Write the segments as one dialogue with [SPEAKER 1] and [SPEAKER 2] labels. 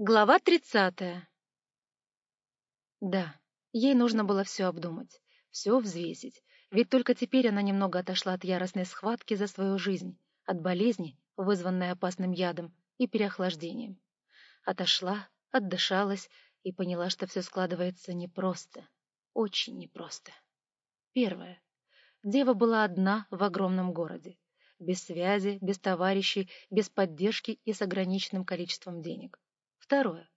[SPEAKER 1] Глава тридцатая. Да, ей нужно было все обдумать, все взвесить, ведь только теперь она немного отошла от яростной схватки за свою жизнь, от болезни, вызванной опасным ядом и переохлаждением. Отошла, отдышалась и поняла, что все складывается непросто, очень непросто. Первое. Дева была одна в огромном городе, без связи, без товарищей, без поддержки и с ограниченным количеством денег. Второе.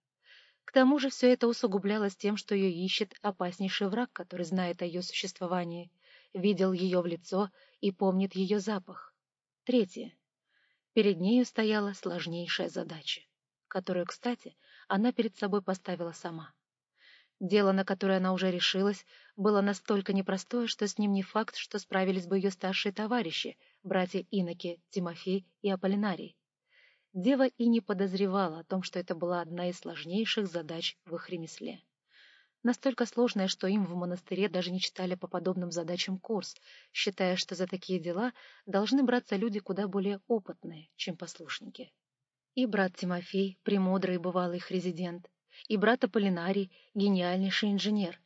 [SPEAKER 1] К тому же все это усугублялось тем, что ее ищет опаснейший враг, который знает о ее существовании, видел ее в лицо и помнит ее запах. Третье. Перед нею стояла сложнейшая задача, которую, кстати, она перед собой поставила сама. Дело, на которое она уже решилась, было настолько непростое, что с ним не факт, что справились бы ее старшие товарищи, братья Иноки, Тимофей и Аполлинарий. Дева и не подозревала о том, что это была одна из сложнейших задач в их ремесле. Настолько сложная, что им в монастыре даже не читали по подобным задачам курс, считая, что за такие дела должны браться люди куда более опытные, чем послушники. И брат Тимофей, премудрый бывалый их резидент, и брат Аполлинарий, гениальнейший инженер.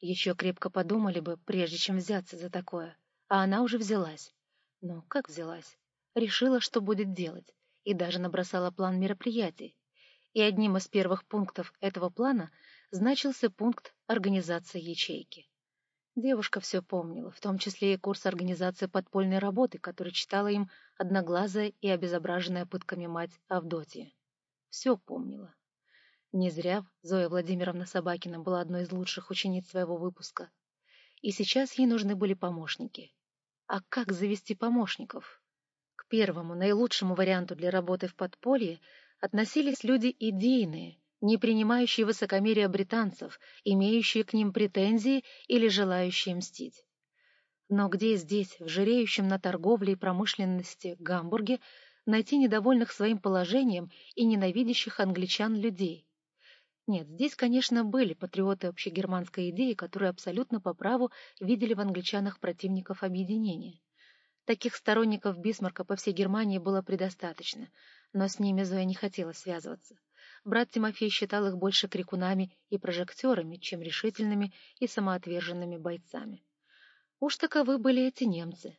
[SPEAKER 1] Еще крепко подумали бы, прежде чем взяться за такое. А она уже взялась. Но как взялась? Решила, что будет делать и даже набросала план мероприятий. И одним из первых пунктов этого плана значился пункт организации ячейки. Девушка все помнила, в том числе и курс организации подпольной работы, который читала им одноглазая и обезображенная пытками мать Авдотья. Все помнила. Не зря Зоя Владимировна Собакина была одной из лучших учениц своего выпуска. И сейчас ей нужны были помощники. А как завести помощников? Первому, наилучшему варианту для работы в подполье относились люди идейные, не принимающие высокомерие британцев, имеющие к ним претензии или желающие мстить. Но где здесь, в жиреющем на торговле и промышленности Гамбурге, найти недовольных своим положением и ненавидящих англичан людей? Нет, здесь, конечно, были патриоты общегерманской идеи, которые абсолютно по праву видели в англичанах противников объединения. Таких сторонников Бисмарка по всей Германии было предостаточно, но с ними Зоя не хотела связываться. Брат Тимофей считал их больше крикунами и прожектерами, чем решительными и самоотверженными бойцами. Уж таковы были эти немцы.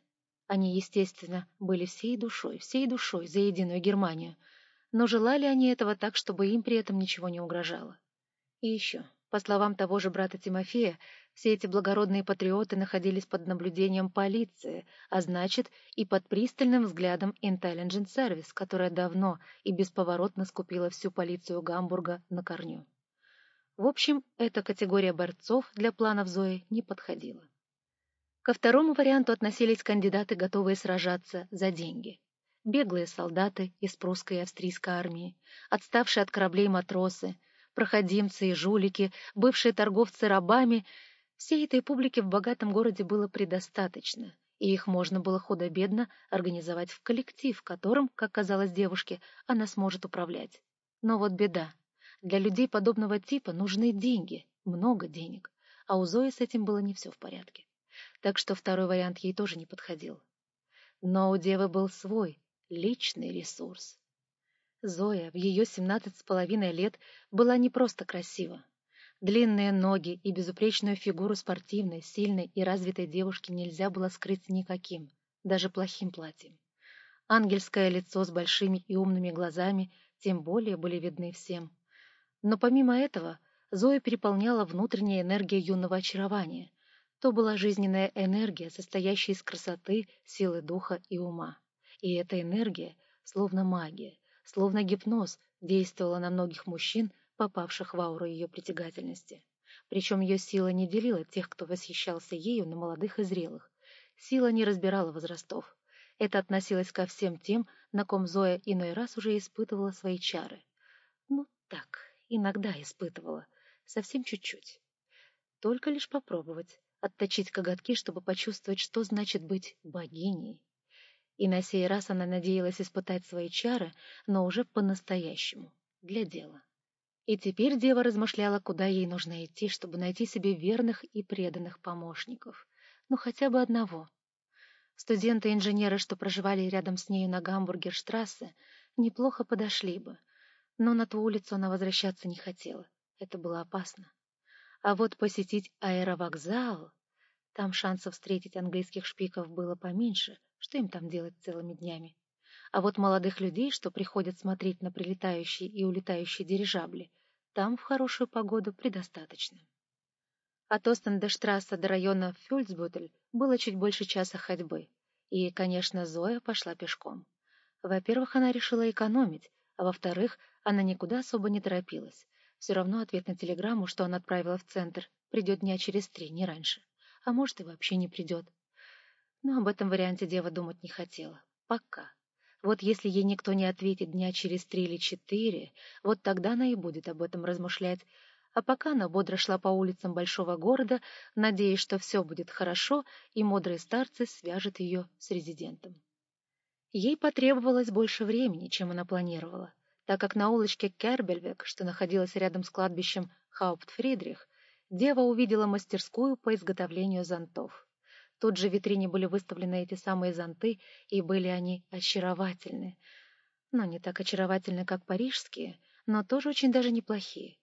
[SPEAKER 1] Они, естественно, были всей душой, всей душой за единую Германию, но желали они этого так, чтобы им при этом ничего не угрожало. И еще, по словам того же брата Тимофея, все эти благородные патриоты находились под наблюдением полиции, а значит, и под пристальным взглядом Intelligence Service, которая давно и бесповоротно скупила всю полицию Гамбурга на корню. В общем, эта категория борцов для планов Зои не подходила. Ко второму варианту относились кандидаты, готовые сражаться за деньги. Беглые солдаты из прусской и австрийской армии, отставшие от кораблей матросы — проходимцы и жулики, бывшие торговцы рабами. Всей этой публики в богатом городе было предостаточно, и их можно было худо-бедно организовать в коллектив, которым, как казалось девушке, она сможет управлять. Но вот беда. Для людей подобного типа нужны деньги, много денег, а у Зои с этим было не все в порядке. Так что второй вариант ей тоже не подходил. Но у девы был свой, личный ресурс. Зоя в ее семнадцать с половиной лет была не просто красива. Длинные ноги и безупречную фигуру спортивной, сильной и развитой девушки нельзя было скрыть никаким, даже плохим платьем. Ангельское лицо с большими и умными глазами тем более были видны всем. Но помимо этого, Зоя переполняла внутренняя энергия юного очарования. То была жизненная энергия, состоящая из красоты, силы духа и ума. И эта энергия, словно магия, словно гипноз, действовала на многих мужчин, попавших в ауру ее притягательности. Причем ее сила не делила тех, кто восхищался ею, на молодых и зрелых. Сила не разбирала возрастов. Это относилось ко всем тем, на ком Зоя иной раз уже испытывала свои чары. Ну, так, иногда испытывала. Совсем чуть-чуть. Только лишь попробовать, отточить коготки, чтобы почувствовать, что значит быть богиней. И на сей раз она надеялась испытать свои чары, но уже по-настоящему, для дела. И теперь дева размышляла, куда ей нужно идти, чтобы найти себе верных и преданных помощников. Ну, хотя бы одного. Студенты-инженеры, что проживали рядом с нею на Гамбургерштрассе, неплохо подошли бы. Но на ту улицу она возвращаться не хотела. Это было опасно. А вот посетить аэровокзал... Там шансов встретить английских шпиков было поменьше, что им там делать целыми днями. А вот молодых людей, что приходят смотреть на прилетающие и улетающие дирижабли, там в хорошую погоду предостаточно. От Остендештрасса до района Фюльцбутель было чуть больше часа ходьбы. И, конечно, Зоя пошла пешком. Во-первых, она решила экономить, а во-вторых, она никуда особо не торопилась. Все равно ответ на телеграмму, что она отправила в центр, придет дня через три, не раньше. А может, и вообще не придет. Но об этом варианте дева думать не хотела. Пока. Вот если ей никто не ответит дня через три или четыре, вот тогда она и будет об этом размышлять. А пока она бодро шла по улицам большого города, надеясь, что все будет хорошо, и мудрые старцы свяжут ее с резидентом. Ей потребовалось больше времени, чем она планировала, так как на улочке Кербельвек, что находилась рядом с кладбищем Хаупт-Фридрих, дева увидела мастерскую по изготовлению зонтов. Тут же в витрине были выставлены эти самые зонты, и были они очаровательны. Но не так очаровательны, как парижские, но тоже очень даже неплохие.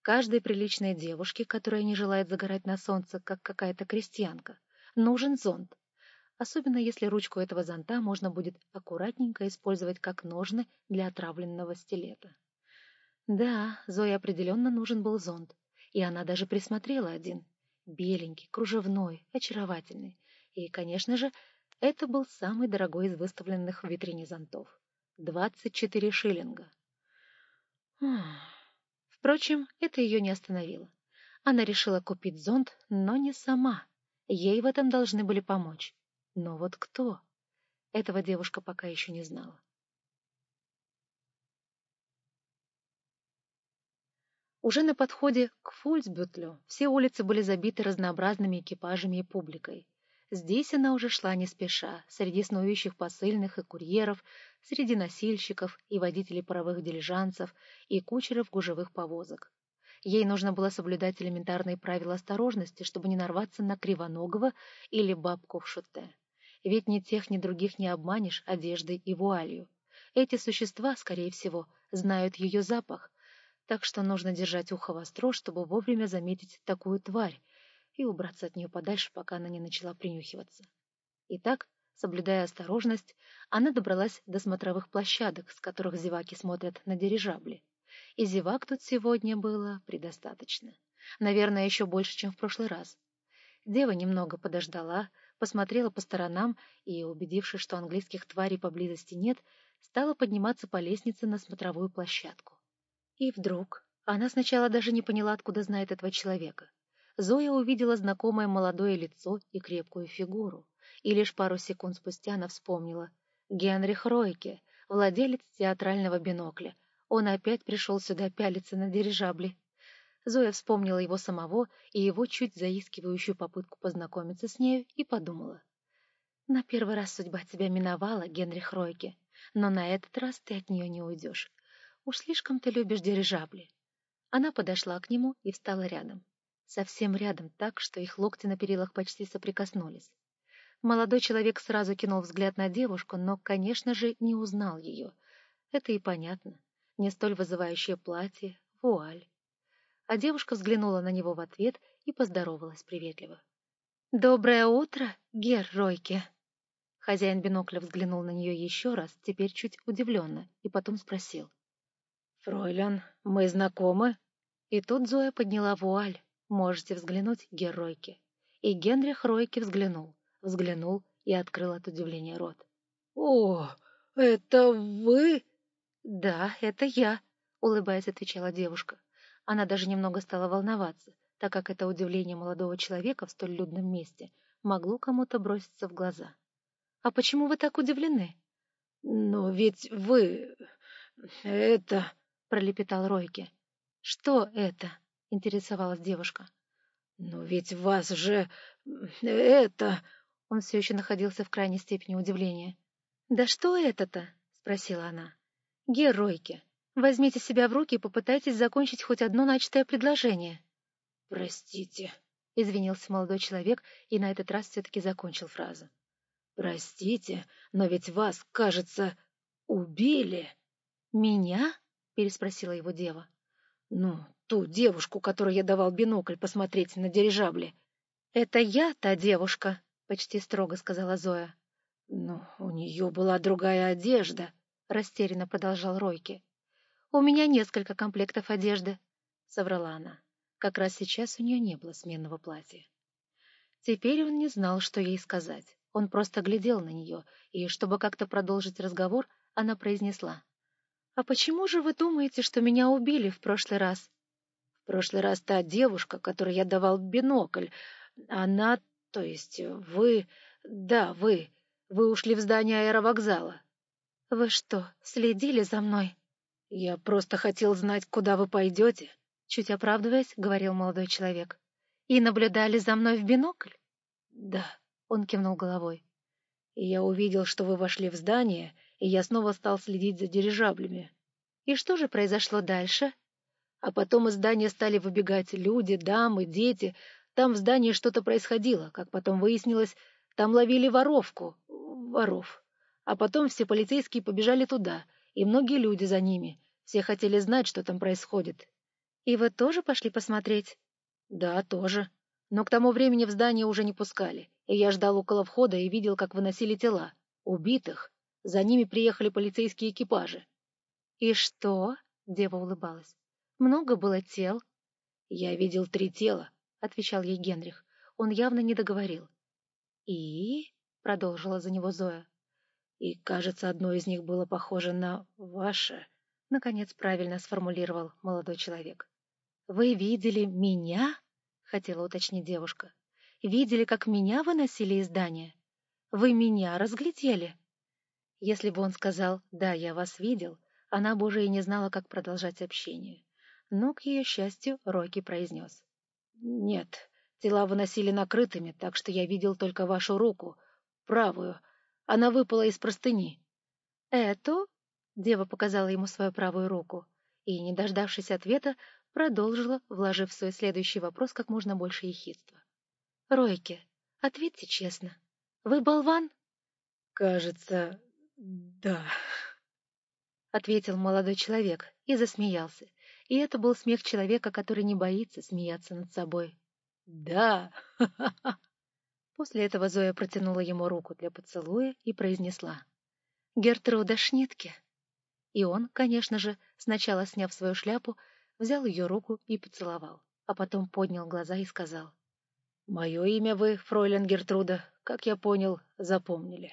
[SPEAKER 1] Каждой приличной девушке, которая не желает загорать на солнце, как какая-то крестьянка, нужен зонт. Особенно если ручку этого зонта можно будет аккуратненько использовать как ножны для отравленного стилета. Да, Зое определенно нужен был зонт, и она даже присмотрела один, беленький, кружевной, очаровательный. И, конечно же, это был самый дорогой из выставленных в витрине зонтов. Двадцать четыре шиллинга. Впрочем, это ее не остановило. Она решила купить зонт, но не сама. Ей в этом должны были помочь. Но вот кто? Этого девушка пока еще не знала. Уже на подходе к Фульцбютлю все улицы были забиты разнообразными экипажами и публикой. Здесь она уже шла не спеша, среди снующих посыльных и курьеров, среди носильщиков и водителей паровых дилижансов и кучеров гужевых повозок. Ей нужно было соблюдать элементарные правила осторожности, чтобы не нарваться на кривоногого или бабку в шуте. Ведь ни тех, ни других не обманешь одеждой и вуалью. Эти существа, скорее всего, знают ее запах, так что нужно держать ухо востро, чтобы вовремя заметить такую тварь и убраться от нее подальше, пока она не начала принюхиваться. Итак, соблюдая осторожность, она добралась до смотровых площадок, с которых зеваки смотрят на дирижабли. И зевак тут сегодня было предостаточно. Наверное, еще больше, чем в прошлый раз. Дева немного подождала, посмотрела по сторонам и, убедившись, что английских тварей поблизости нет, стала подниматься по лестнице на смотровую площадку. И вдруг она сначала даже не поняла, откуда знает этого человека. Зоя увидела знакомое молодое лицо и крепкую фигуру, и лишь пару секунд спустя она вспомнила. Генрих Ройке, владелец театрального бинокля. Он опять пришел сюда пялиться на дирижабли. Зоя вспомнила его самого и его чуть заискивающую попытку познакомиться с нею и подумала. «На первый раз судьба тебя миновала, Генрих Ройке, но на этот раз ты от нее не уйдешь. Уж слишком ты любишь дирижабли. Она подошла к нему и встала рядом. Совсем рядом, так, что их локти на перилах почти соприкоснулись. Молодой человек сразу кинул взгляд на девушку, но, конечно же, не узнал ее. Это и понятно. Не столь вызывающее платье, вуаль. А девушка взглянула на него в ответ и поздоровалась приветливо. «Доброе утро, Гер Ройке!» Хозяин бинокля взглянул на нее еще раз, теперь чуть удивленно, и потом спросил. «Фройлян, мы знакомы?» И тут Зоя подняла вуаль. Можете взглянуть, геройки. И Генрих Ройке взглянул, взглянул и открыл от удивления рот. «О, это вы?» «Да, это я», — улыбаясь, отвечала девушка. Она даже немного стала волноваться, так как это удивление молодого человека в столь людном месте могло кому-то броситься в глаза. «А почему вы так удивлены?» «Но ведь вы... это...» пролепетал Ройке. «Что это?» — интересовалась девушка. «Но ведь вас же... это...» Он все еще находился в крайней степени удивления. «Да что это-то?» — спросила она. «Геройки, возьмите себя в руки и попытайтесь закончить хоть одно начатое предложение». «Простите», — извинился молодой человек и на этот раз все-таки закончил фразу. «Простите, но ведь вас, кажется, убили». «Меня?» — переспросила его дева.
[SPEAKER 2] «Ну, ту девушку, которой я давал бинокль посмотреть на дирижабле».
[SPEAKER 1] «Это я та девушка», — почти строго сказала Зоя.
[SPEAKER 2] «Ну, у нее была другая одежда», — растерянно продолжал Ройки.
[SPEAKER 1] «У меня несколько комплектов одежды», — соврала она. Как раз сейчас у нее не было сменного платья. Теперь он не знал, что ей сказать. Он просто глядел на нее, и, чтобы как-то продолжить разговор, она произнесла. «А почему же вы думаете, что меня убили в прошлый раз?»
[SPEAKER 2] «В прошлый раз та девушка, которой я давал бинокль, она, то есть вы, да, вы, вы ушли в здание аэровокзала.
[SPEAKER 1] Вы что, следили за мной?
[SPEAKER 2] Я просто хотел знать, куда вы пойдете.
[SPEAKER 1] Чуть оправдываясь, говорил молодой человек. И наблюдали за мной в бинокль?
[SPEAKER 2] Да,
[SPEAKER 1] он кивнул головой.
[SPEAKER 2] Я увидел, что вы вошли в здание, и я снова стал следить за дирижаблями.
[SPEAKER 1] И что же произошло дальше?
[SPEAKER 2] А потом из здания стали выбегать люди, дамы, дети. Там в здании что-то происходило. Как потом выяснилось, там ловили воровку, воров. А потом все полицейские побежали туда, и многие люди за ними. Все хотели знать, что там происходит.
[SPEAKER 1] И вы тоже пошли посмотреть?
[SPEAKER 2] Да, тоже. Но к тому времени в здание уже не пускали, и я ждал около входа и видел, как выносили тела. Убитых. За ними приехали полицейские экипажи.
[SPEAKER 1] «И что?» — дева улыбалась. «Много было тел?»
[SPEAKER 2] «Я видел три тела», — отвечал ей Генрих. Он явно не договорил.
[SPEAKER 1] «И?» — продолжила за него Зоя.
[SPEAKER 2] «И, кажется, одно из них было похоже на ваше», — наконец правильно сформулировал молодой человек.
[SPEAKER 1] «Вы видели меня?» — хотела уточнить девушка. «Видели, как меня выносили из здания? Вы меня разглядели?» Если бы он сказал «да, я вас видел», она бы уже и не знала, как продолжать общение. Но, к ее счастью, Рокки произнес.
[SPEAKER 2] «Нет, тела выносили накрытыми, так что я видел только вашу руку, правую, она выпала из простыни.
[SPEAKER 1] «Эту?» — дева показала ему свою правую руку и, не дождавшись ответа, продолжила, вложив в свой следующий вопрос как можно больше ехидства. «Ройке, ответьте честно. Вы болван?»
[SPEAKER 2] «Кажется, да», —
[SPEAKER 1] ответил молодой человек и засмеялся. И это был смех человека, который не боится смеяться над собой.
[SPEAKER 2] «Да!»
[SPEAKER 1] После этого Зоя протянула ему руку для поцелуя и произнесла «Гертруда Шнитке». И он, конечно же, сначала сняв свою шляпу, взял ее руку и поцеловал, а потом поднял глаза и сказал
[SPEAKER 2] «Мое имя вы, фройлен Гертруда, как я понял, запомнили».